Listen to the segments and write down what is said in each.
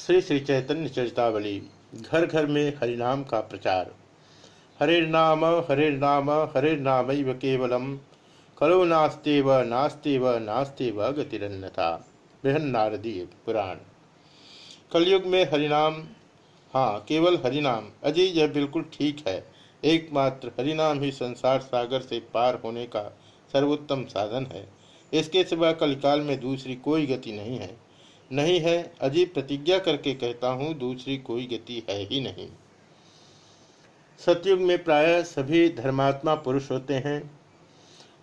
श्री श्री चैतन्य चरितावली घर घर में हरिनाम का प्रचार। हरिर्नाम हरिर्नाम हरिर्नाम केवलम। खलो नास्तेव नास्तेव नास्तेव गतिरन्यथा बृहन नारदीय पुराण। कलयुग में हरिनाम हाँ केवल हरिनाम। अजय यह बिल्कुल ठीक है। एकमात्र हरिनाम ही संसार सागर से पार होने का सर्वोत्तम साधन है। इसके सिवा कलिकाल में दूसरी कोई गति नहीं है। नहीं है अजीब प्रतिज्ञा करके कहता हूँ, दूसरी कोई गति है ही नहीं। सतयुग में प्राय सभी धर्मात्मा पुरुष होते हैं।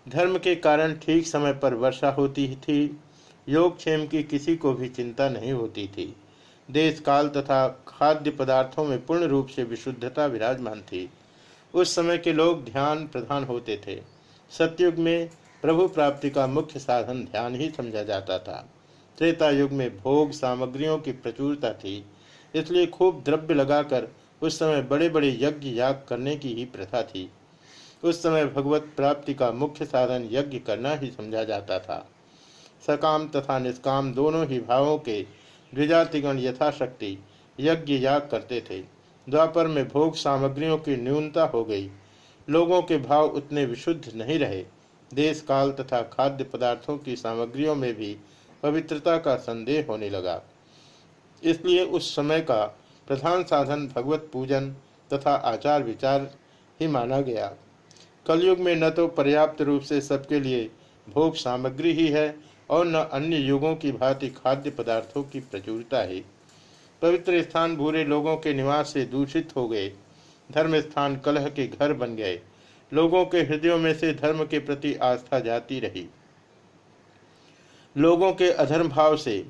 धर्म के कारण ठीक समय पर वर्षा होती थी। योगक्षेम की किसी को भी चिंता नहीं होती थी। देश काल तथा खाद्य पदार्थों में पूर्ण रूप से विशुद्धता विराजमान थी। उस समय के लोग ध्यान प्रधान होते थे। सतयुग में प्रभु प्राप्ति का मुख्य साधन ध्यान ही समझा जाता था। त्रेता युग में भोग सामग्रियों की प्रचुरता थी, इसलिए खूब द्रव्य लगाकर उस समय बड़े बड़े यज्ञ याग करने की ही प्रथा थी। उस समय भगवत प्राप्ति का मुख्य साधन यज्ञ करना ही समझा जाता था। सकाम तथा निष्काम दोनों ही भावों के द्विजातिगण यथाशक्ति यज्ञ याग करते थे। द्वापर में भोग सामग्रियों की न्यूनता हो गई। लोगों के भाव उतने विशुद्ध नहीं रहे। देश काल तथा खाद्य पदार्थों की सामग्रियों में भी पवित्रता का संदेह होने लगा। इसलिए उस समय का प्रधान साधन भगवत पूजन तथा आचार विचार ही माना गया। कलयुग में न तो पर्याप्त रूप से सबके लिए भोग सामग्री ही है और न अन्य युगों की भांति खाद्य पदार्थों की प्रचुरता है। पवित्र स्थान बुरे लोगों के निवास से दूषित हो गए। धर्म स्थान कलह के घर बन गए। लोगों के हृदयों में से धर्म के प्रति आस्था जाती रही। लोगों के अधर्म भाव से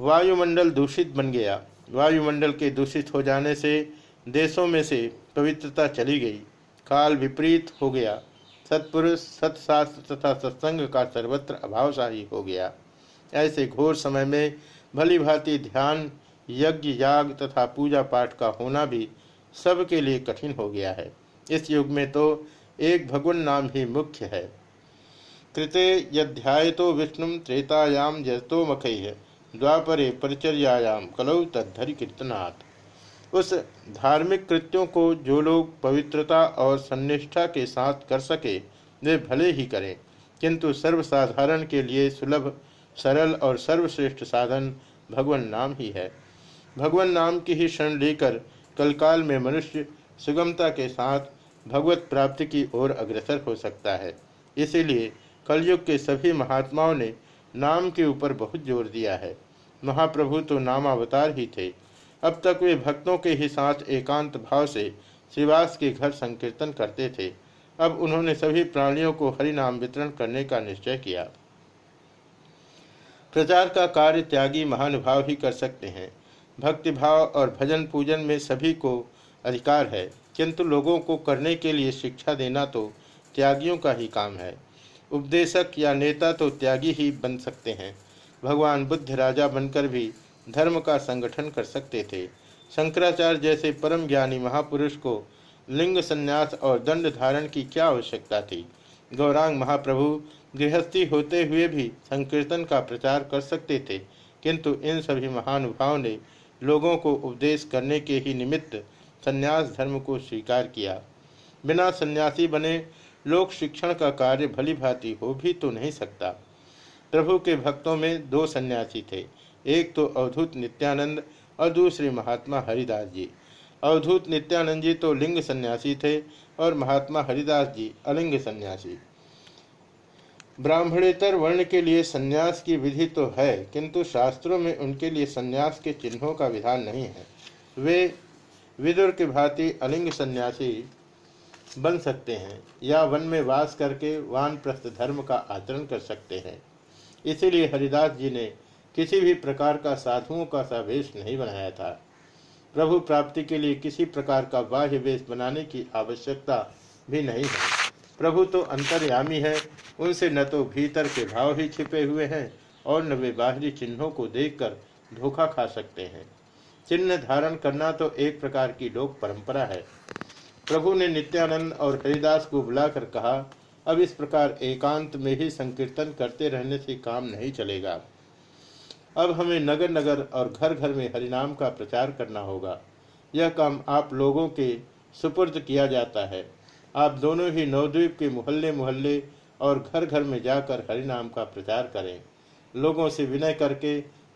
वायुमंडल दूषित बन गया। वायुमंडल के दूषित हो जाने से देशों में से पवित्रता चली गई। काल विपरीत हो गया। सत्पुरुष, सत्शास्त्र तथा सत्संग का सर्वत्र अभावशाही हो गया। ऐसे घोर समय में भली भांति ध्यान, यज्ञ, याग तथा पूजा पाठ का होना भी सबके लिए कठिन हो गया है। इस युग में तो एक भगवान नाम ही मुख्य है। कृते यध्याय तो विष्णु त्रेतायाम जतो मख द्वापरे परिचर्यायाम कलौ तद्धरि कीर्तनाथ उस धार्मिक कृत्यों को जो लोग पवित्रता और सन्निष्ठा के साथ कर सके, वे भले ही करें, किंतु सर्वसाधारण के लिए सुलभ, सरल और सर्वश्रेष्ठ साधन भगवान नाम ही है। भगवान नाम की ही शरण लेकर कलकाल में मनुष्य सुगमता के साथ भगवत प्राप्ति की ओर अग्रसर हो सकता है। इसीलिए कलयुग के सभी महात्माओं ने नाम के ऊपर बहुत ज़ोर दिया है। महाप्रभु तो नामावतार ही थे। अब तक वे भक्तों के ही साथ एकांत भाव से श्रीवास के घर संकीर्तन करते थे। अब उन्होंने सभी प्राणियों को हरि नाम वितरण करने का निश्चय किया। प्रचार का कार्य त्यागी महानुभाव ही कर सकते हैं। भक्तिभाव और भजन पूजन में सभी को अधिकार है। किंतु लोगों को करने के लिए शिक्षा देना तो त्यागियों का ही काम है। उपदेशक या नेता तो त्यागी ही बन सकते हैं। भगवान बुद्ध राजा बनकर भी धर्म का संगठन कर सकते थे। शंकराचार्य जैसे परम ज्ञानी महापुरुष को लिंग संन्यास और दंड धारण की क्या आवश्यकता थी? गौरांग महाप्रभु गृहस्थी होते हुए भी संकीर्तन का प्रचार कर सकते थे, किंतु इन सभी महानुभाव ने लोगों को उपदेश करने के ही निमित्त संन्यास धर्म को स्वीकार किया। बिना सन्यासी बने लोक शिक्षण का कार्य भली भांति हो भी तो नहीं सकता। प्रभु के भक्तों में दो सन्यासी थे, एक तो अवधूत नित्यानंद और दूसरे महात्मा हरिदास जी। अवधूत नित्यानंद जी तो लिंग सन्यासी थे और महात्मा हरिदास जी अलिंग सन्यासी। ब्राह्मणेतर वर्ण के लिए सन्यास की विधि तो है, किंतु शास्त्रों में उनके लिए सन्यास के चिन्हों का विधान नहीं है। वे विदुर के भांति अलिंग सन्यासी बन सकते हैं या वन में वास करके वानप्रस्थ धर्म का आचरण कर सकते हैं। इसीलिए हरिदास जी ने किसी भी प्रकार का साधुओं का सा वेश नहीं बनाया था। प्रभु प्राप्ति के लिए किसी प्रकार का बाह्य वेश बनाने की आवश्यकता भी नहीं है। प्रभु तो अंतर्यामी है, उनसे न तो भीतर के भाव ही छिपे हुए हैं और न वे बाहरी चिन्हों को देखकर धोखा खा सकते हैं। चिन्ह धारण करना तो एक प्रकार की लोक परंपरा है। प्रभु ने नित्यानंद और हरिदास को बुलाकर कहा, अब इस प्रकार एकांत में ही संकीर्तन करते रहने से काम नहीं चलेगा। अब हमें नगर नगर और घर घर में हरिनाम का प्रचार करना होगा। यह काम आप लोगों के सुपुर्द किया जाता है। आप दोनों ही नवद्वीप के मोहल्ले मोहल्ले और घर घर में जाकर हरिनाम का प्रचार करें। लोगों से विनय करके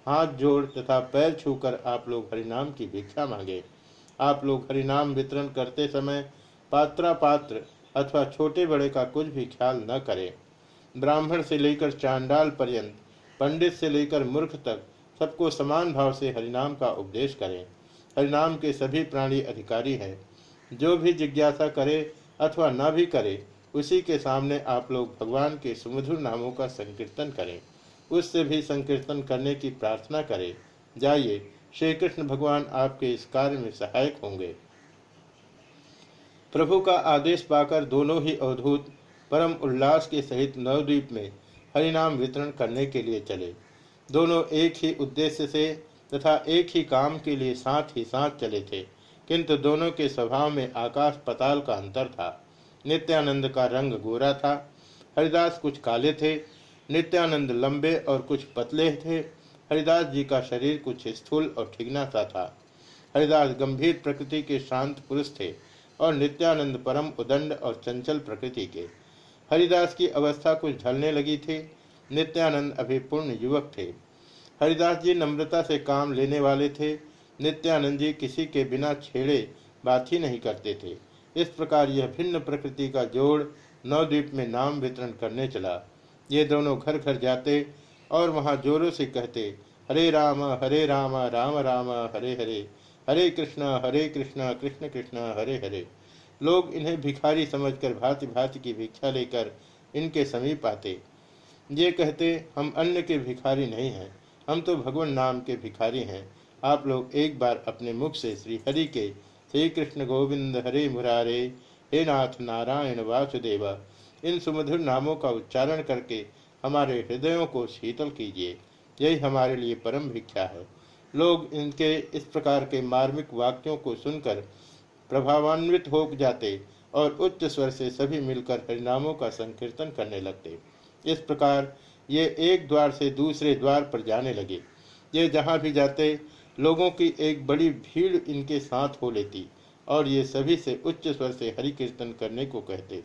हाथ जोड़ तथा पैर छूकर आप लोग हरिनाम की भिक्षा मांगे। आप लोग हरिनाम वितरण करते समय पात्रा पात्र अथवा छोटे बड़े का कुछ भी ख्याल न करें। ब्राह्मण से लेकर चांडाल पर्यंत, पंडित से लेकर मूर्ख तक, सबको समान भाव से हरिनाम का उपदेश करें। हरिनाम के सभी प्राणी अधिकारी हैं। जो भी जिज्ञासा करे अथवा न भी करे, उसी के सामने आप लोग भगवान के सुमधुर नामों का संकीर्तन करें। उससे भी संकीर्तन करने की प्रार्थना करें। जाइए श्री कृष्ण भगवान आपके इस कार्य में सहायक होंगे। प्रभु का आदेश पाकर दोनों ही अवधूत परम उल्लास के सहित नवद्वीप में हरिनाम वितरण करने के लिए चले। दोनों एक ही उद्देश्य से तथा एक ही काम के लिए साथ ही साथ चले थे, किंतु दोनों के स्वभाव में आकाश पताल का अंतर था। नित्यानंद का रंग गोरा था, हरिदास कुछ काले थे, नित्यानंद लंबे और कुछ पतले थे हरिदास जी का शरीर कुछ स्थूल और ठिगना सा था। हरिदास गंभीर प्रकृति के शांत पुरुष थे और नित्यानंद परम उदंड और चंचल प्रकृति के। हरिदास की अवस्था कुछ ढलने लगी थी। नित्यानंद अभी पूर्ण युवक थे। हरिदास जी नम्रता से काम लेने वाले थे। नित्यानंद जी किसी के बिना छेड़े बात ही नहीं करते थे। इस प्रकार यह भिन्न प्रकृति का जोड़ नवद्वीप में नाम वितरण करने चला। ये दोनों घर घर जाते और वहाँ जोरों से कहते, हरे राम हरे राम राम राम, हरे हरे हरे कृष्ण हरे कृष्ण कृष्ण कृष्ण, हरे हरे। लोग इन्हें भिखारी समझकर भांति भांति की भिक्षा लेकर इनके समीप आते। ये कहते, हम अन्य के भिखारी नहीं हैं। हम तो भगवान नाम के भिखारी हैं। आप लोग एक बार अपने मुख से श्री हरि के श्री कृष्ण गोविंद, हरे मुरारे, हे नाथ नारायण वासुदेव, इन सुमधुर नामों का उच्चारण करके हमारे हृदयों को शीतल कीजिए। यही हमारे लिए परम भिक्षा है। लोग इनके इस प्रकार के मार्मिक वाक्यों को सुनकर प्रभावान्वित हो जाते और उच्च स्वर से सभी मिलकर हरिनामों का संकीर्तन करने लगते। इस प्रकार ये एक द्वार से दूसरे द्वार पर जाने लगे। ये जहाँ भी जाते, लोगों की एक बड़ी भीड़ इनके साथ हो लेती और ये सभी से उच्च स्वर से हरि कीर्तन करने को कहते।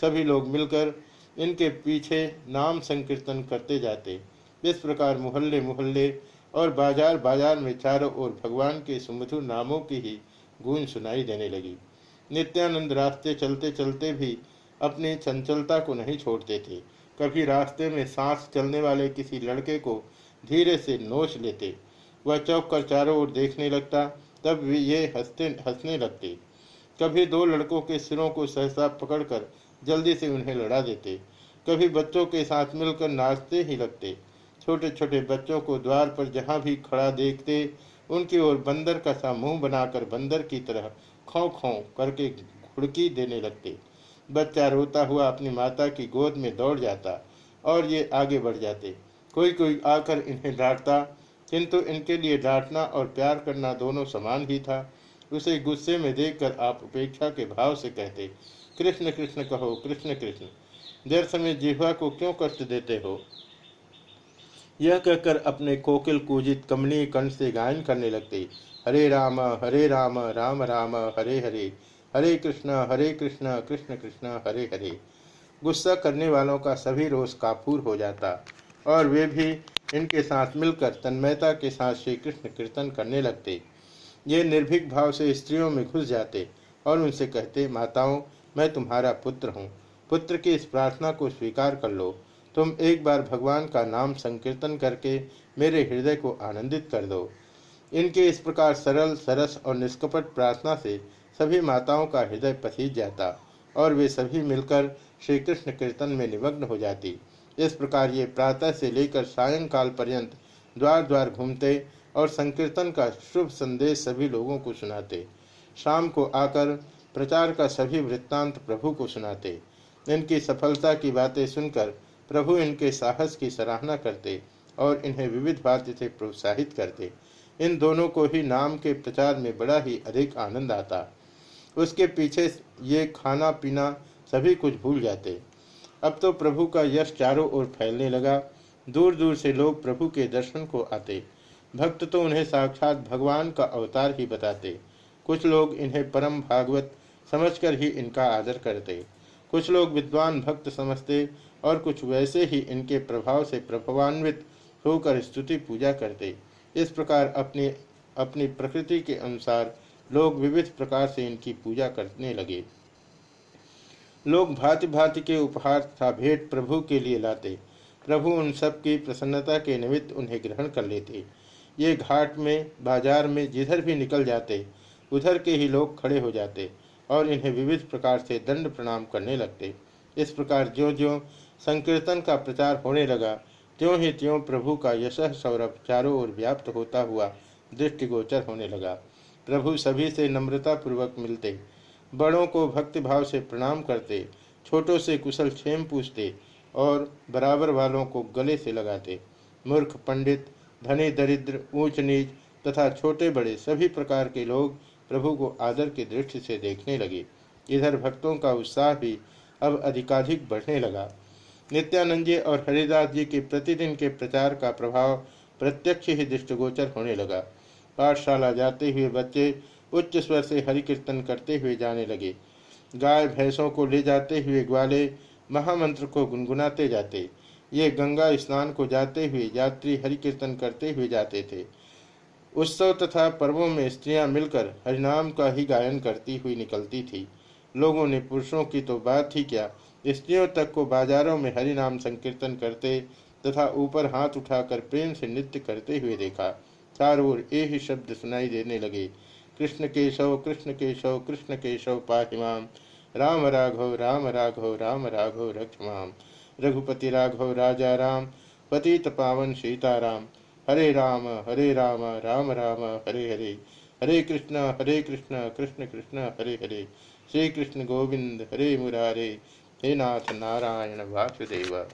सभी लोग मिलकर इनके पीछे नाम संकीर्तन करते जाते। इस प्रकार मोहल्ले मोहल्ले और बाज़ार बाज़ार में चारों ओर भगवान के सुमधुर नामों की ही गूंज सुनाई देने लगी। नित्यानंद रास्ते चलते चलते भी अपनी चंचलता को नहीं छोड़ते थे। कभी रास्ते में सांस चलने वाले किसी लड़के को धीरे से नोच लेते। वह चौक कर चारों ओर देखने लगता, तब भी ये हँसते, हंसने लगते। कभी दो लड़कों के सिरों को सहसा पकड़कर जल्दी से उन्हें लड़ा देते। कभी बच्चों के साथ मिलकर नाचते ही लगते। छोटे छोटे बच्चों को द्वार पर जहाँ भी खड़ा देखते, उनकी ओर बंदर का सा मुँह बनाकर बंदर की तरह खौ खौ करके घुड़की देने लगते। बच्चा रोता हुआ अपनी माता की गोद में दौड़ जाता और ये आगे बढ़ जाते। कोई कोई आकर इन्हें डांटता, किंतु इनके लिए डांटना और प्यार करना दोनों समान ही था। उसे गुस्से में देखकर आप उपेक्षा के भाव से कहते कृष्ण कृष्ण कहो, कृष्ण कृष्ण। देर समय जिह्वा को क्यों कष्ट देते हो? यह कहकर अपने कोकिल कूजित कमनी कंठ से गायन करने लगते। हरे राम हरे राम राम राम, हरे हरे। हरे कृष्ण हरे कृष्ण कृष्ण कृष्ण, हरे हरे। गुस्सा करने वालों का सभी रोष काफूर हो जाता। और वे भी इनके साथ मिलकर तन्मयता के साथ श्री कृष्ण कीर्तन करने लगते। ये निर्भीक भाव से स्त्रियों में घुस जाते और उनसे कहते, माताओं मैं तुम्हारा पुत्र हूँ। पुत्र की इस प्रार्थना को स्वीकार कर लो। तुम एक बार भगवान का नाम संकीर्तन करके मेरे हृदय को आनंदित कर दो। इनके इस प्रकार सरल, सरस और निष्कपट प्रार्थना से सभी माताओं का हृदय पसीज जाता और वे सभी मिलकर श्री कृष्ण कीर्तन में निमग्न हो जाती। इस प्रकार ये प्रातः से लेकर सायंकाल पर्यंत द्वार द्वार घूमते और संकीर्तन का शुभ संदेश सभी लोगों को सुनाते। शाम को आकर प्रचार का सभी वृत्तांत प्रभु को सुनाते, इनकी सफलता की बातें सुनकर प्रभु इनके साहस की सराहना करते और इन्हें विविध बातें से प्रोत्साहित करते। इन दोनों को ही नाम के प्रचार में बड़ा ही अधिक आनंद आता। उसके पीछे ये खाना पीना सभी कुछ भूल जाते। अब तो प्रभु का यश चारों ओर फैलने लगा। दूर दूर से लोग प्रभु के दर्शन को आते। भक्त तो उन्हें साक्षात भगवान का अवतार ही बताते। कुछ लोग इन्हें परम भागवत समझकर ही इनका आदर करते। कुछ लोग विद्वान भक्त समझते और कुछ वैसे ही इनके प्रभाव से प्रभावान्वित होकर स्तुति पूजा करते। इस प्रकार अपनी अपनी प्रकृति के अनुसार लोग विविध प्रकार से इनकी पूजा करने लगे। लोग भांति भांति के उपहार तथा भेंट प्रभु के लिए लाते। प्रभु उन सब की प्रसन्नता के निमित्त उन्हें ग्रहण कर लेते। ये घाट में, बाज़ार में जिधर भी निकल जाते, उधर के ही लोग खड़े हो जाते। और इन्हें विविध प्रकार से दंड प्रणाम करने लगते। इस प्रकार ज्यो ज्यो संकीर्तन का प्रचार होने लगा त्यों ही त्यों प्रभु का यश सौरभ चारों ओर व्याप्त होता हुआ दृष्टिगोचर होने लगा। प्रभु सभी से नम्रता पूर्वक मिलते, बड़ों को भक्तिभाव से प्रणाम करते, छोटों से कुशल क्षेम पूछते और बराबर वालों को गले से लगाते। मूर्ख, पंडित, धनी, दरिद्र ऊंच नीच तथा छोटे बड़े सभी प्रकार के लोग प्रभु को आदर की दृष्टि से देखने लगे। इधर भक्तों का उत्साह भी अब अधिकाधिक बढ़ने लगा। नित्यानंद जी और हरिदास जी के प्रतिदिन के प्रचार का प्रभाव प्रत्यक्ष ही दृष्टिगोचर होने लगा। पाठशाला जाते हुए बच्चे उच्च स्वर से हरि कीर्तन करते हुए जाने लगे। गाय भैंसों को ले जाते हुए ग्वाले महामंत्र को गुनगुनाते जाते। ये गंगा स्नान को जाते हुए यात्री हरि कीर्तन करते हुए जाते थे। उत्सव तथा पर्वों में स्त्रियाँ मिलकर हरिनाम का ही गायन करती हुई निकलती थी। लोगों ने पुरुषों की तो बात ही क्या। स्त्रियों तक को बाजारों में हरिनाम संकीर्तन करते तथा ऊपर हाथ उठाकर प्रेम से नृत्य करते हुए देखा। चारों ओर ये ही शब्द सुनाई देने लगे। कृष्ण केशव कृष्ण केशव कृष्ण केशव पाहिमाम। राम राघव राम राघव राम राघव रक्षमाम रघुपति राघव राजा राम। पतित पावन सीताराम हरे राम हरे राम राम राम, हरे हरे। हरे कृष्ण हरे कृष्ण कृष्ण कृष्ण, हरे हरे। श्री कृष्ण गोविंद, हरे मुरारे। हे नाथ नारायण वासुदेव।